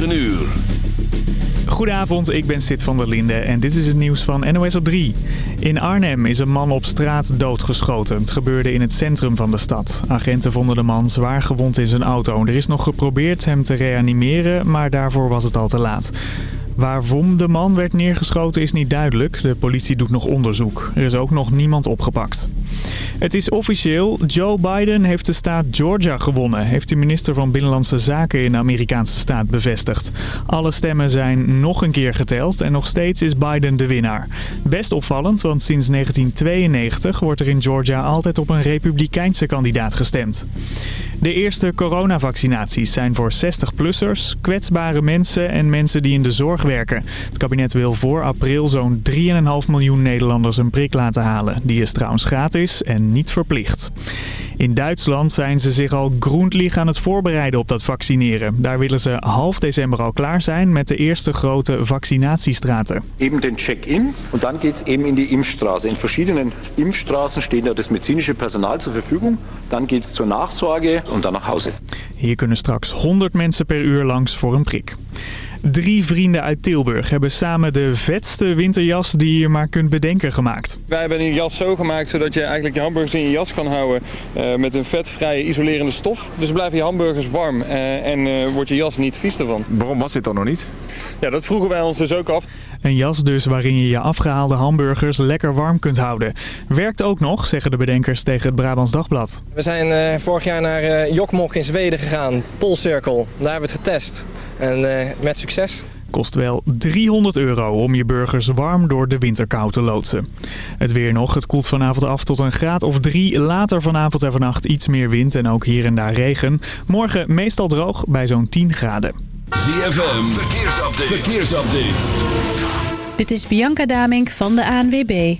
9 uur. Goedenavond, ik ben Sid van der Linde en dit is het nieuws van NOS op 3. In Arnhem is een man op straat doodgeschoten. Het gebeurde in het centrum van de stad. Agenten vonden de man zwaar gewond in zijn auto. Er is nog geprobeerd hem te reanimeren, maar daarvoor was het al te laat. Waarom de man werd neergeschoten is niet duidelijk. De politie doet nog onderzoek. Er is ook nog niemand opgepakt. Het is officieel. Joe Biden heeft de staat Georgia gewonnen, heeft de minister van Binnenlandse Zaken in de Amerikaanse staat bevestigd. Alle stemmen zijn nog een keer geteld en nog steeds is Biden de winnaar. Best opvallend, want sinds 1992 wordt er in Georgia altijd op een republikeinse kandidaat gestemd. De eerste coronavaccinaties zijn voor 60-plussers, kwetsbare mensen en mensen die in de zorg Het kabinet wil voor april zo'n 3,5 miljoen Nederlanders een prik laten halen. Die is trouwens gratis en niet verplicht. In Duitsland zijn ze zich al groentlig aan het voorbereiden op dat vaccineren. Daar willen ze half december al klaar zijn met de eerste grote vaccinatiestraten. Eben den Check-in und dann geht's eben in die Impfstraße. In verschiedenen Impfstraßen steht da das medizinische Personal zur Verfügung. Dann geht's zur Nachsorge und dann nach Hause. Hier kunnen straks 100 mensen per uur langs voor een prik. Drie vrienden uit Tilburg hebben samen de vetste winterjas die je maar kunt bedenken gemaakt. Wij hebben een jas zo gemaakt zodat je eigenlijk je hamburgers in je jas kan houden uh, met een vetvrije isolerende stof. Dus blijven je hamburgers warm uh, en uh, wordt je jas niet vies ervan. Waarom was dit dan nog niet? Ja, dat vroegen wij ons dus ook af. Een jas dus waarin je je afgehaalde hamburgers lekker warm kunt houden. Werkt ook nog, zeggen de bedenkers tegen het Brabants Dagblad. We zijn vorig jaar naar Jokmok in Zweden gegaan, Poolcirkel. Daar hebben we het getest. En uh, met succes. Kost wel 300 euro om je burgers warm door de winterkou te loodsen. Het weer nog. Het koelt vanavond af tot een graad of drie. Later vanavond en vannacht iets meer wind en ook hier en daar regen. Morgen meestal droog bij zo'n 10 graden. ZFM. Verkeersupdate. Verkeersupdate. Dit is Bianca Damink van de ANWB.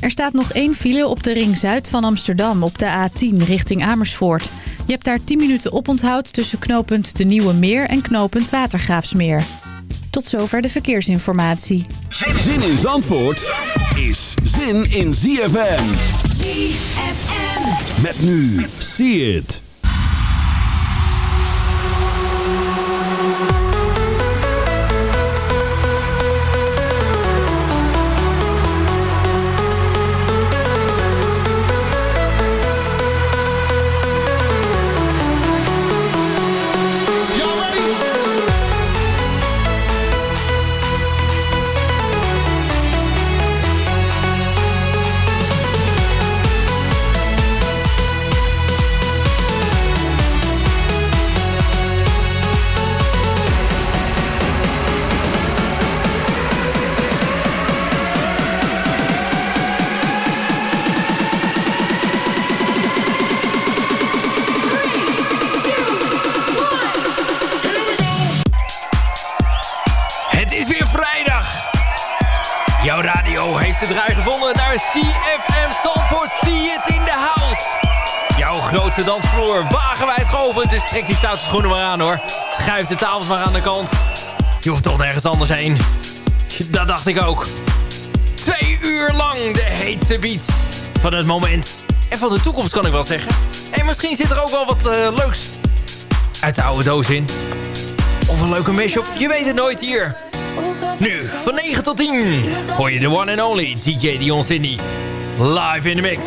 Er staat nog één file op de ring zuid van Amsterdam op de A10 richting Amersfoort. Je hebt daar 10 minuten oponthoud tussen knooppunt De Nieuwe Meer en knooppunt Watergraafsmeer. Tot zover de verkeersinformatie. Zin in Zandvoort is zin in ZFM. ZFM. Met nu, see it. Grootste dansvloer. Wagenwijd geopend. Dus trek die stoute schoenen maar aan hoor. Schuif de tafels maar aan de kant. Je hoeft toch nergens anders heen. Dat dacht ik ook. Twee uur lang de heetste beat van het moment. En van de toekomst kan ik wel zeggen. En misschien zit er ook wel wat uh, leuks uit de oude doos in. Of een leuke mashup. Je weet het nooit hier. Nu, van 9 tot 10, hoor je de one and only DJ Dion Sydney. Live in the mix.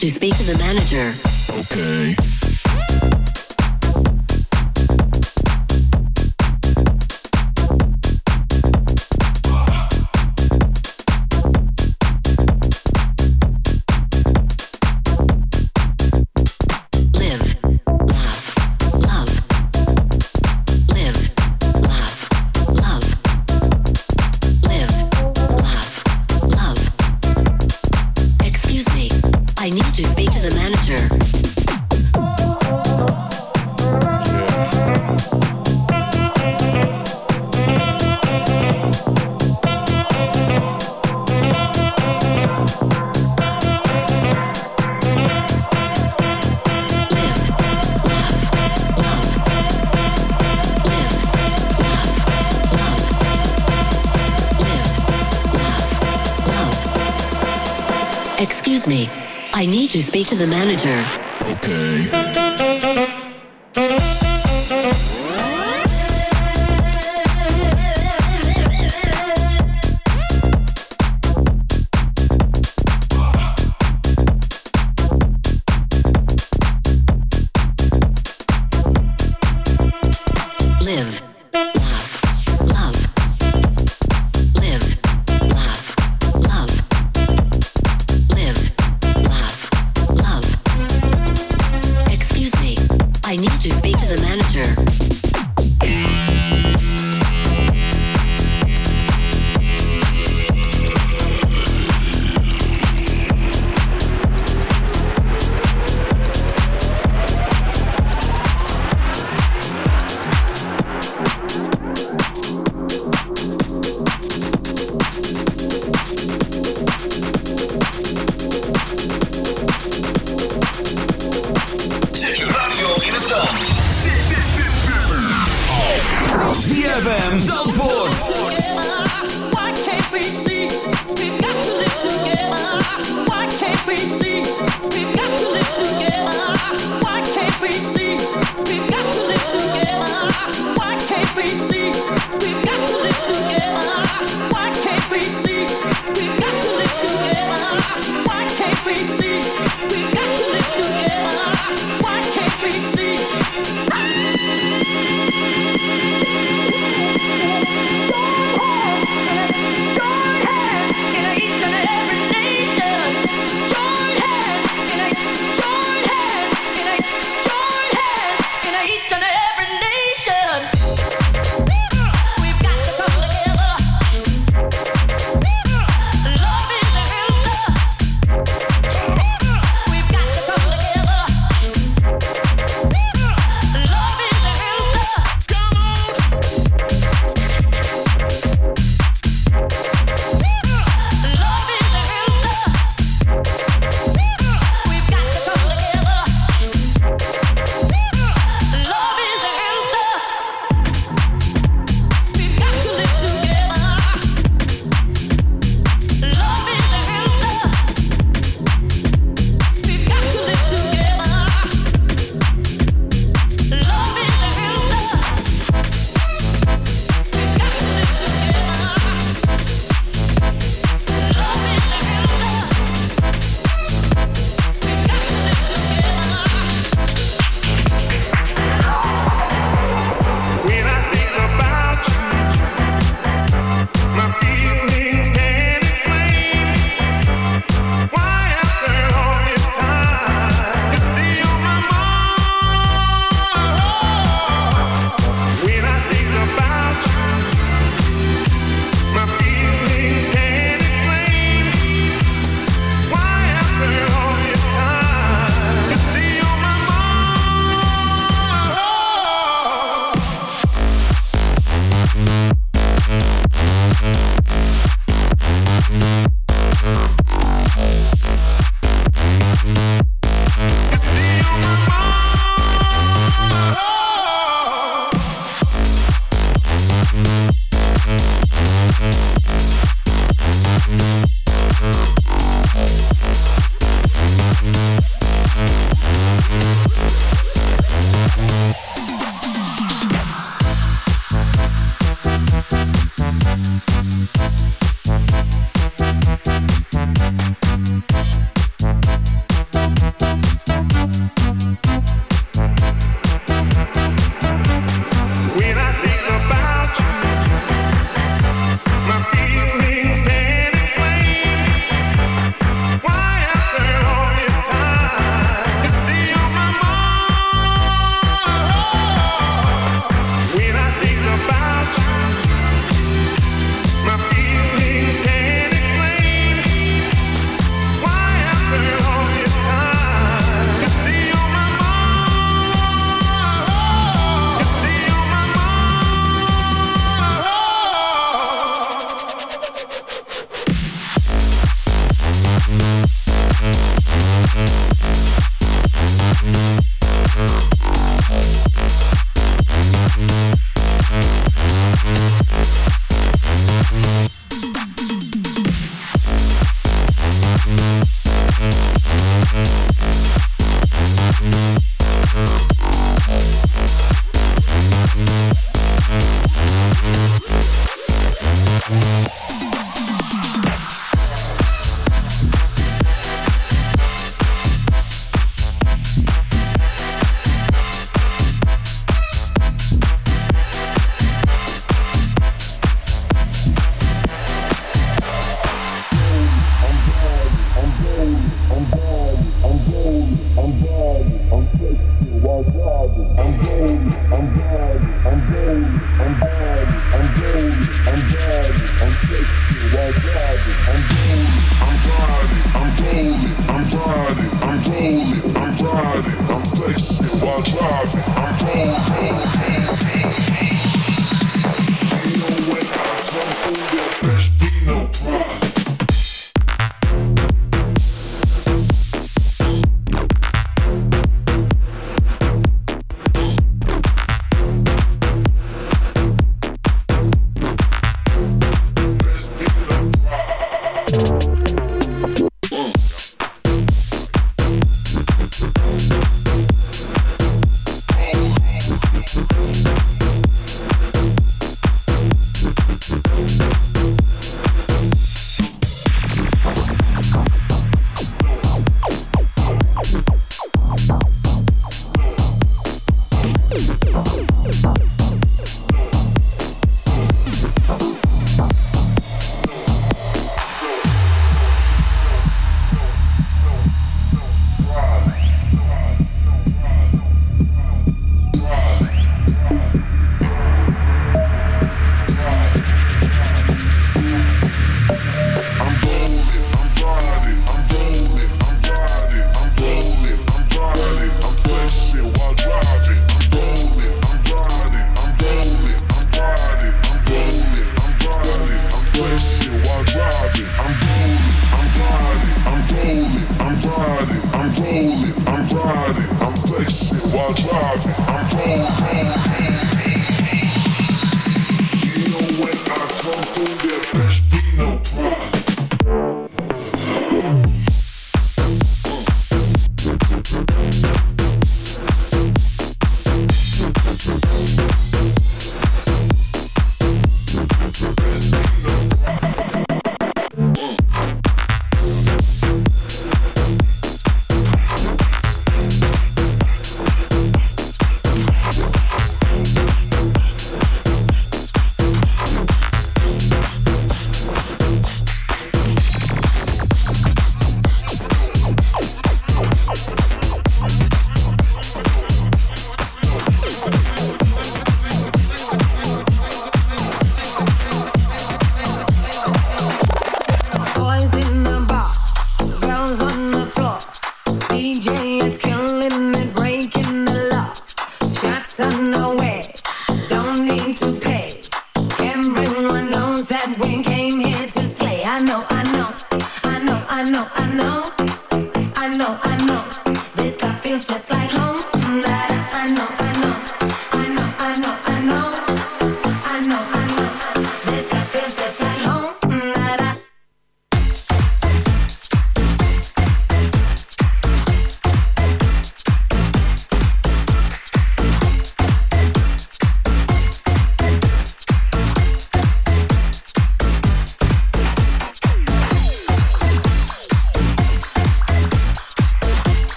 To speak to the manager. Okay.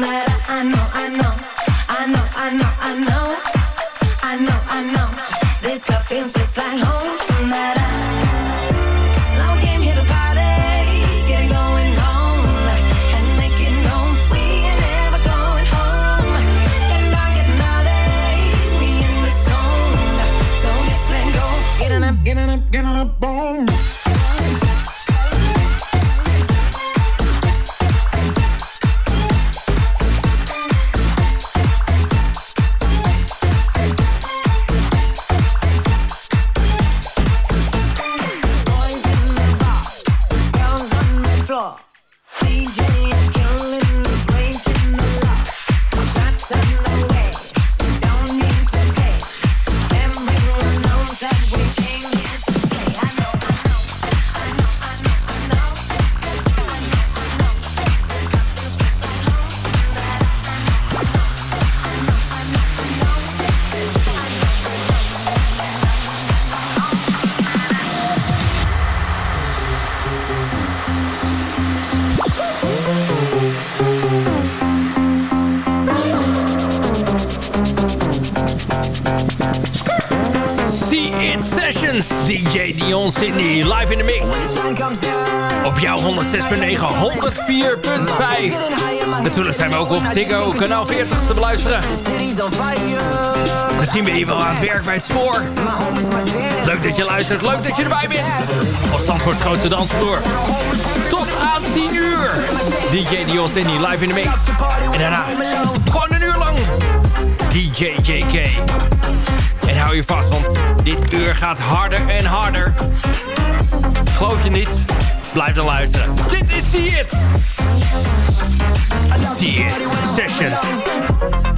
that I kanaal 40 te beluisteren. Misschien ben je wel aan werk bij het spoor. Leuk dat je luistert, leuk dat je erbij bent. Op Zandvoorts grootste dansvloer. Tot aan 10 uur. DJ Dion Sydney, live in de mix. En daarna, gewoon een uur lang, DJ JK. En hou je vast, want dit uur gaat harder en harder. Geloof je niet? Blijf dan luisteren. Dit is See It. See It Session.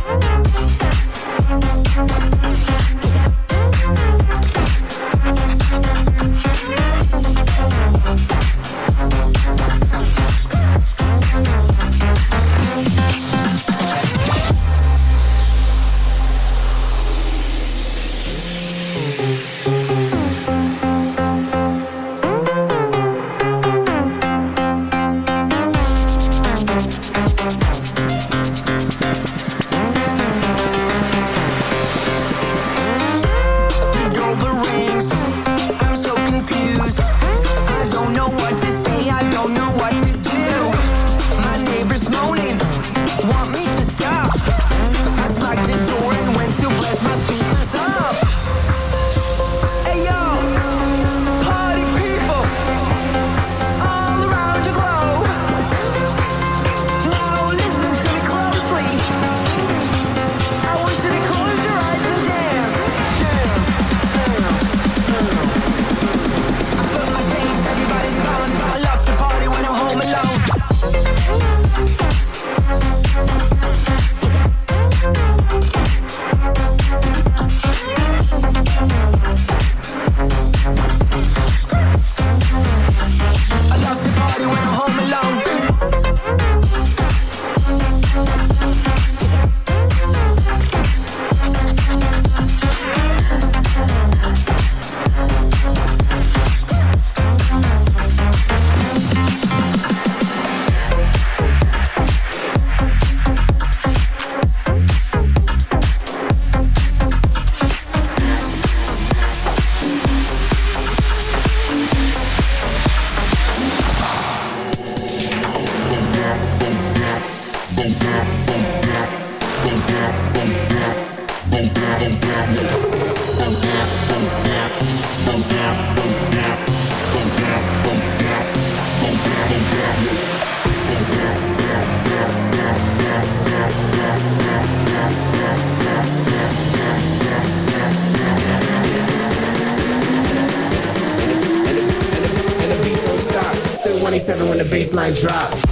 Baseline drop.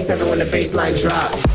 Seven when the baseline drop.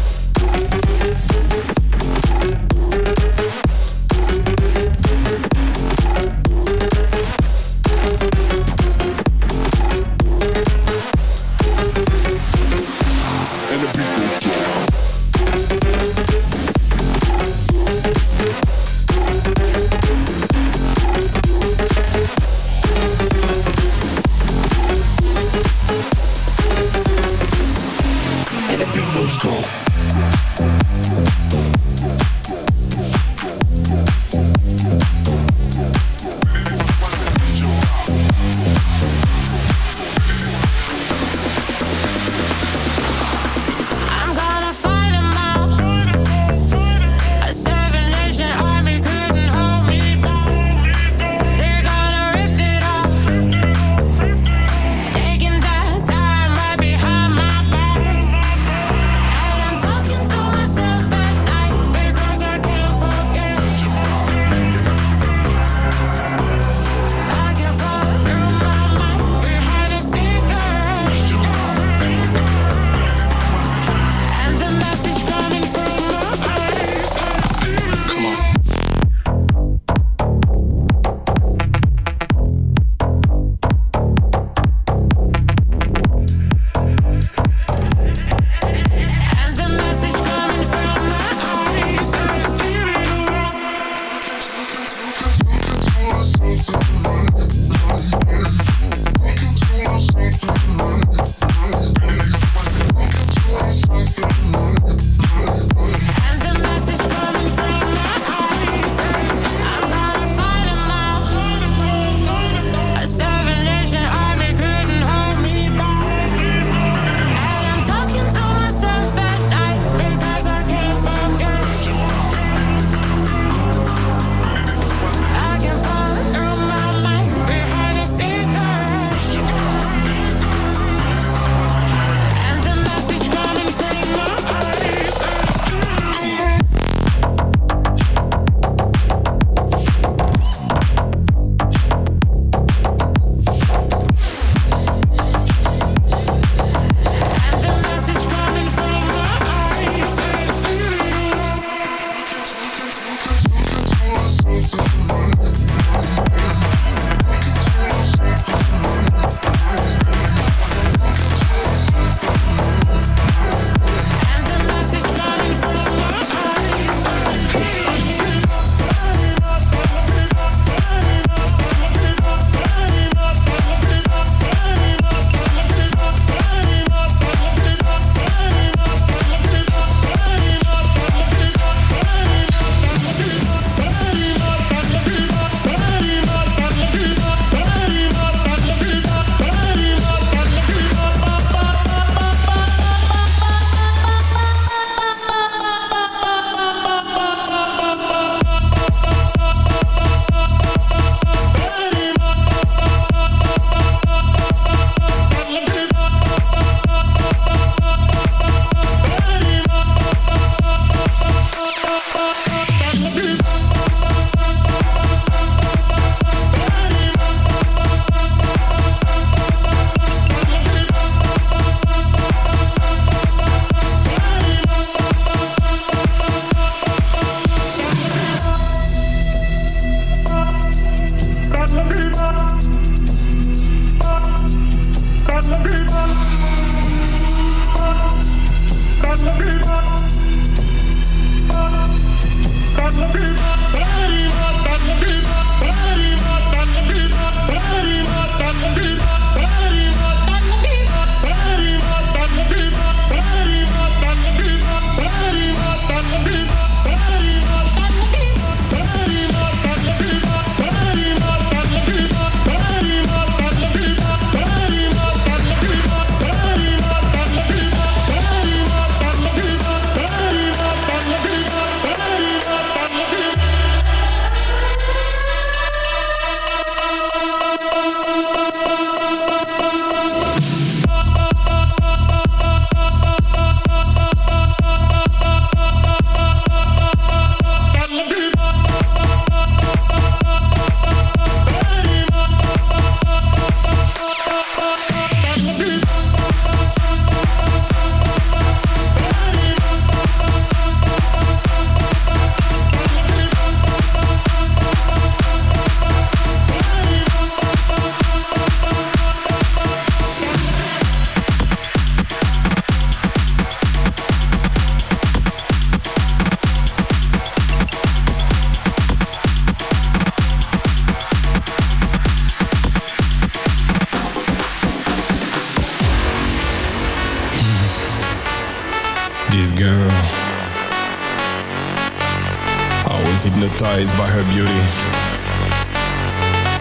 Hypnotized by her beauty.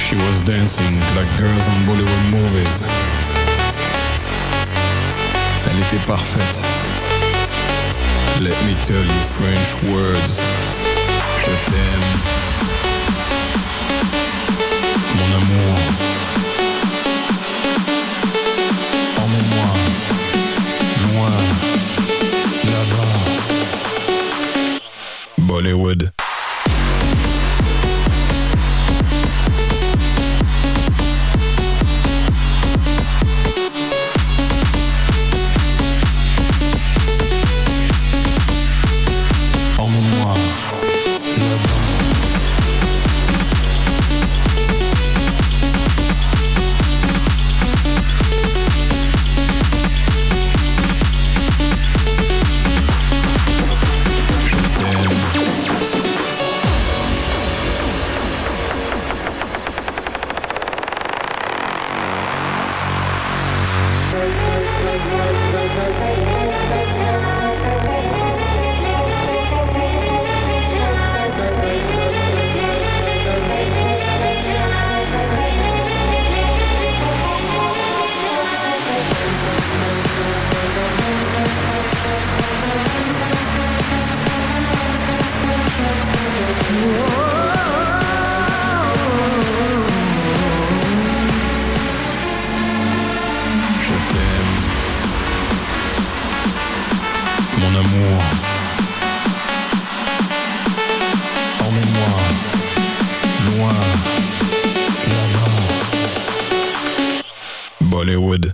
She was dancing like girls in Bollywood movies. Elle était parfaite. Let me tell you French words. Je t'aime. Mon amour. Emmène-moi. Là-bas. Bollywood. Bollywood.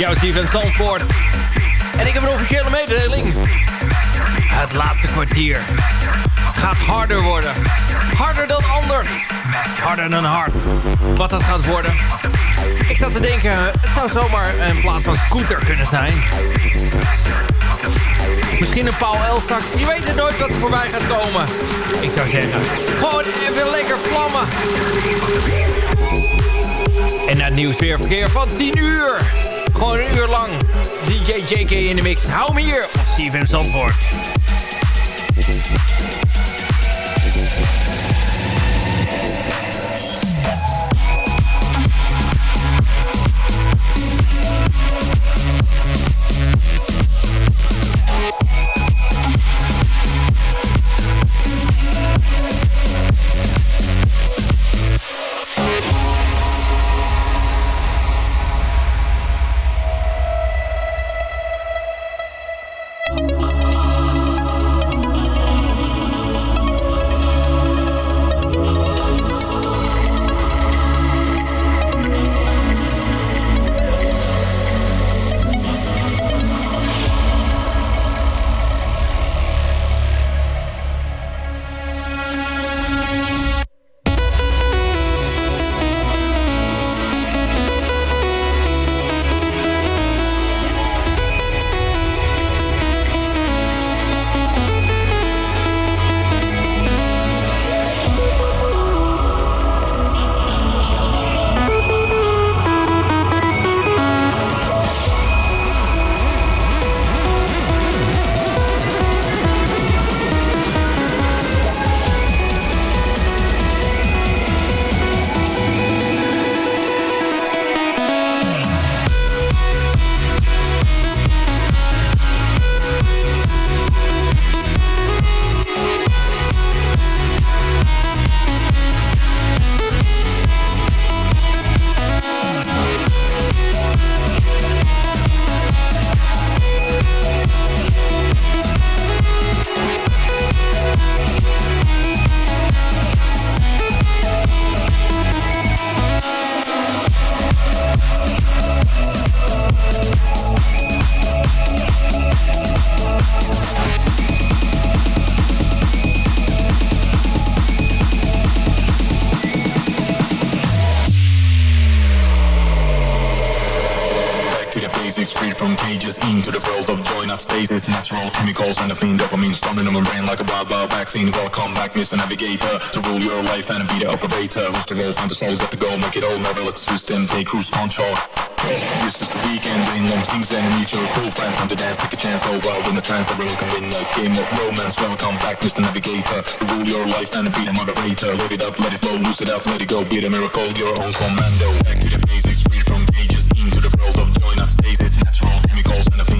Jouw Steven Zandvoort. En ik heb een officiële mededeling. Het laatste kwartier gaat harder worden. Harder dan anders. Harder dan hard. Wat dat gaat worden. Ik zat te denken, het zou zomaar een plaats van scooter kunnen zijn. Misschien een Paul Elstak. Je weet het nooit wat er voorbij gaat komen. Ik zou zeggen, gewoon even lekker vlammen. En na het nieuws weer verkeer van 10 uur. Gewoon een uur lang. DJ JK in de mix. Hou hem hier op CFM Zandvoort. Vaccine. Welcome back, Mr. Navigator To rule your life and be the operator. Who's to go? find the soul, got to go, Make it all, never let the system take cruise control This is the weekend, rain long things and meet your cool friend Time to dance, take a chance, oh, go wild in the trance Everyone can win a game of romance. Welcome back, Mr. Navigator To rule your life and be the moderator. Load it up, let it flow, loose it up, let it go. Be the miracle, your own commando. Back to the basics, free from cages Into the world of joy, not stasis. Natural chemicals and a fiend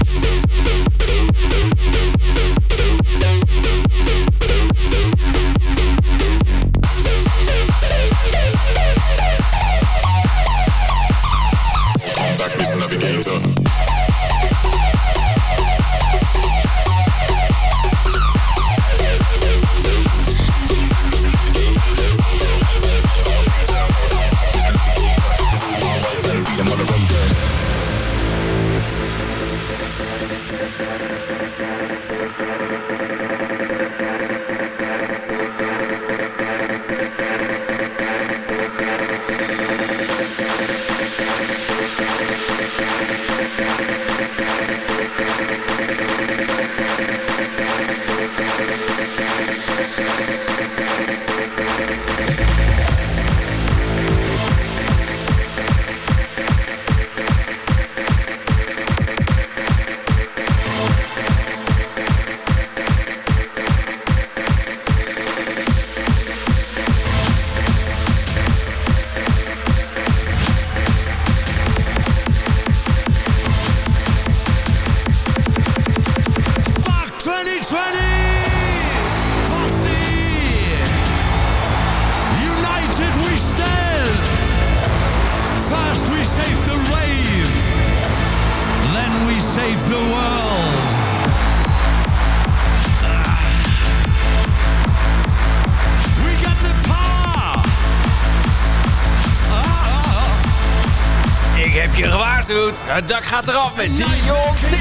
Gaat eraf met Dion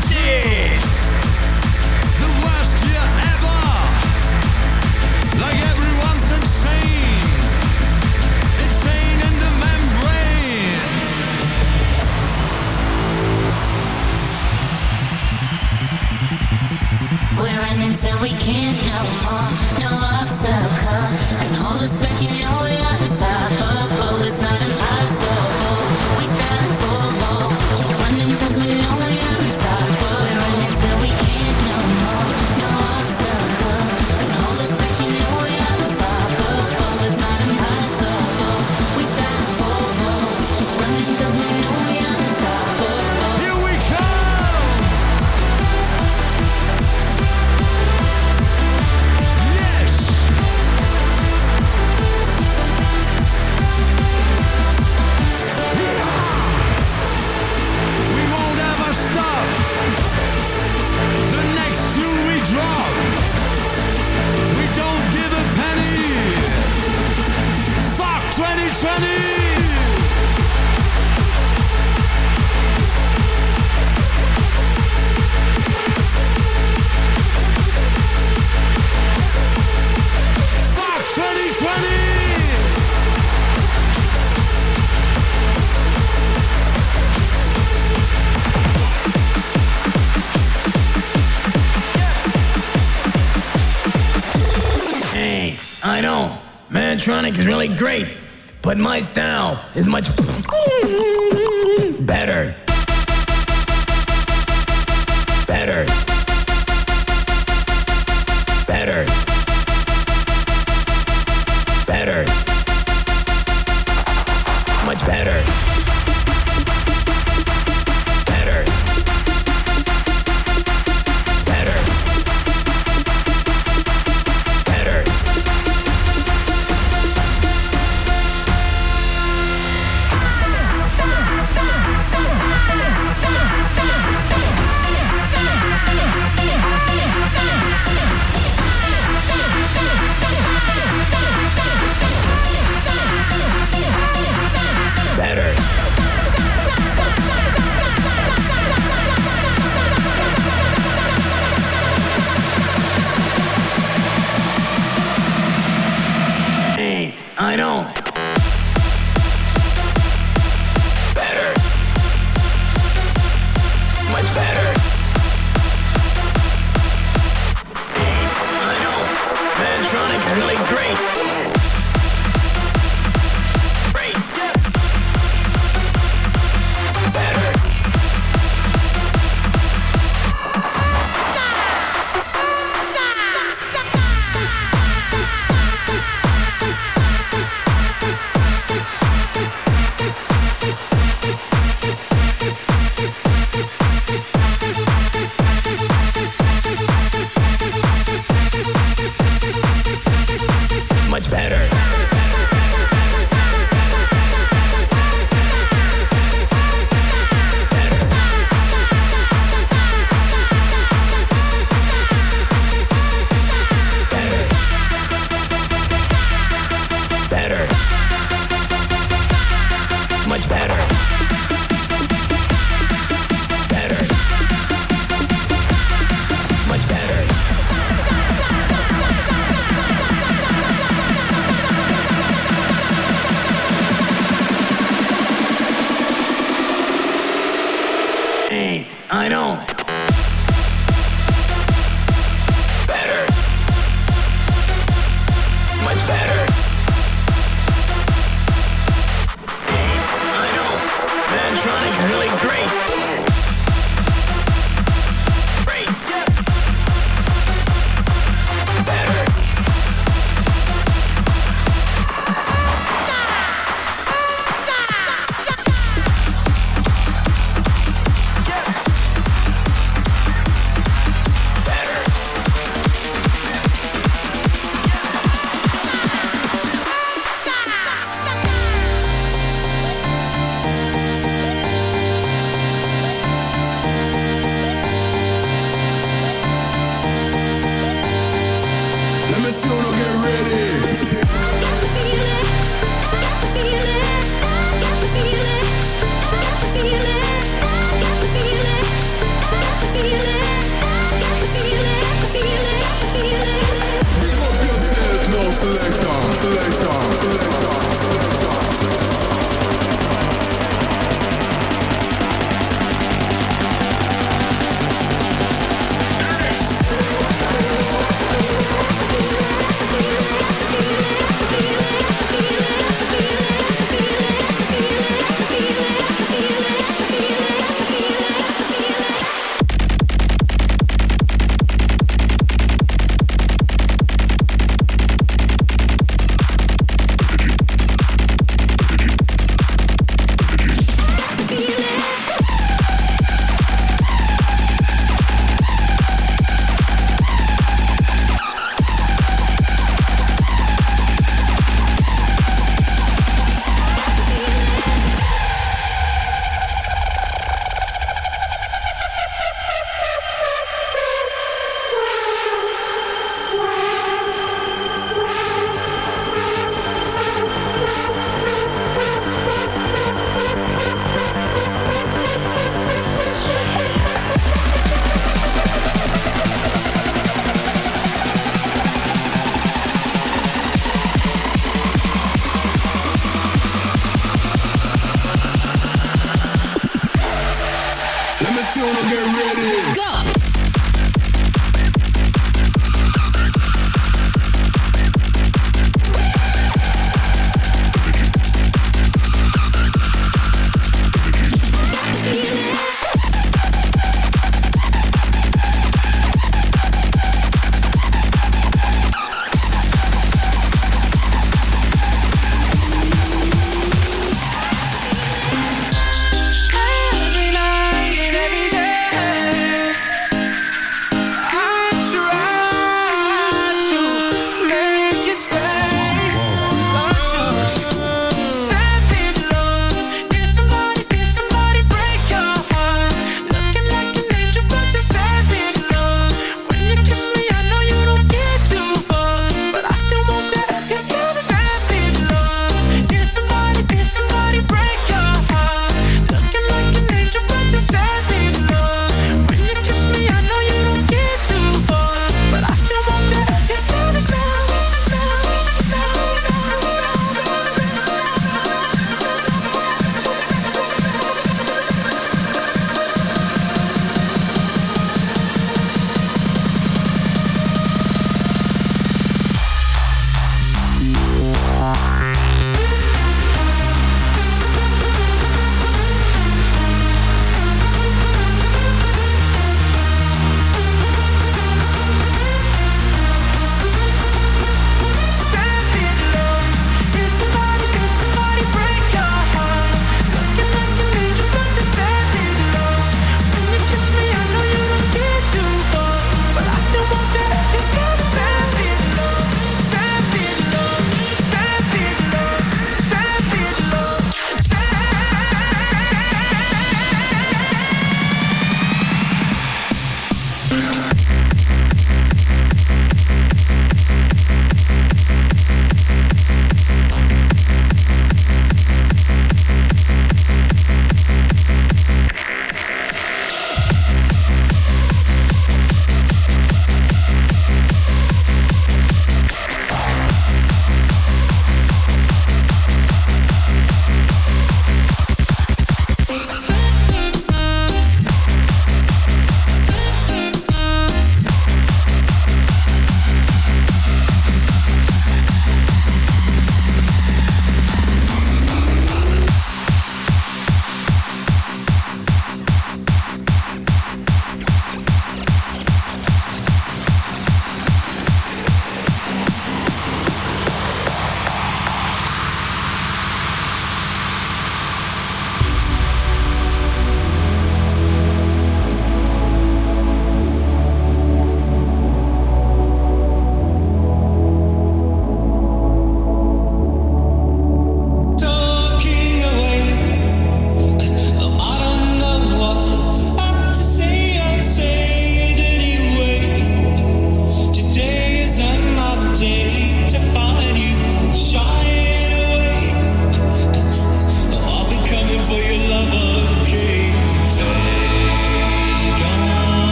But my style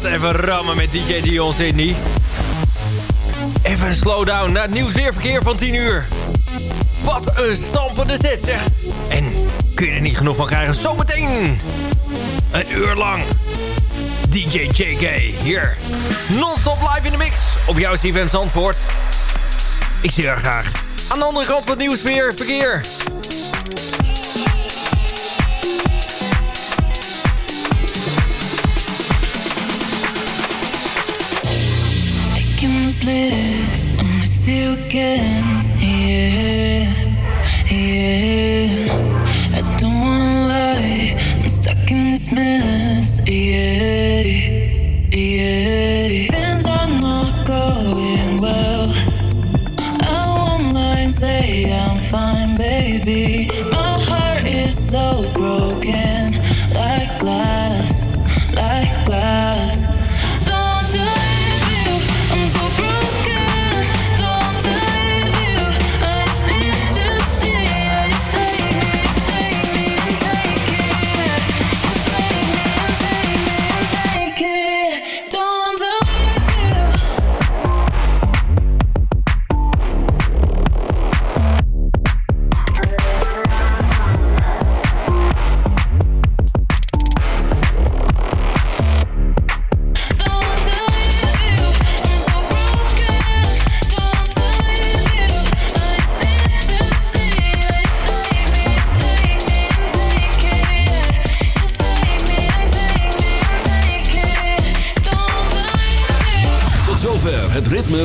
dat even rammen met DJ Dion Sydney? Even een slowdown naar het nieuws weerverkeer van 10 uur. Wat een stampende zet zeg. En kun je er niet genoeg van krijgen? Zometeen een uur lang. DJ JK hier. Non-stop live in de mix op jouw CFM Zandvoort. Ik zie er graag. Aan de andere kant van het nieuws fine, baby. My heart is so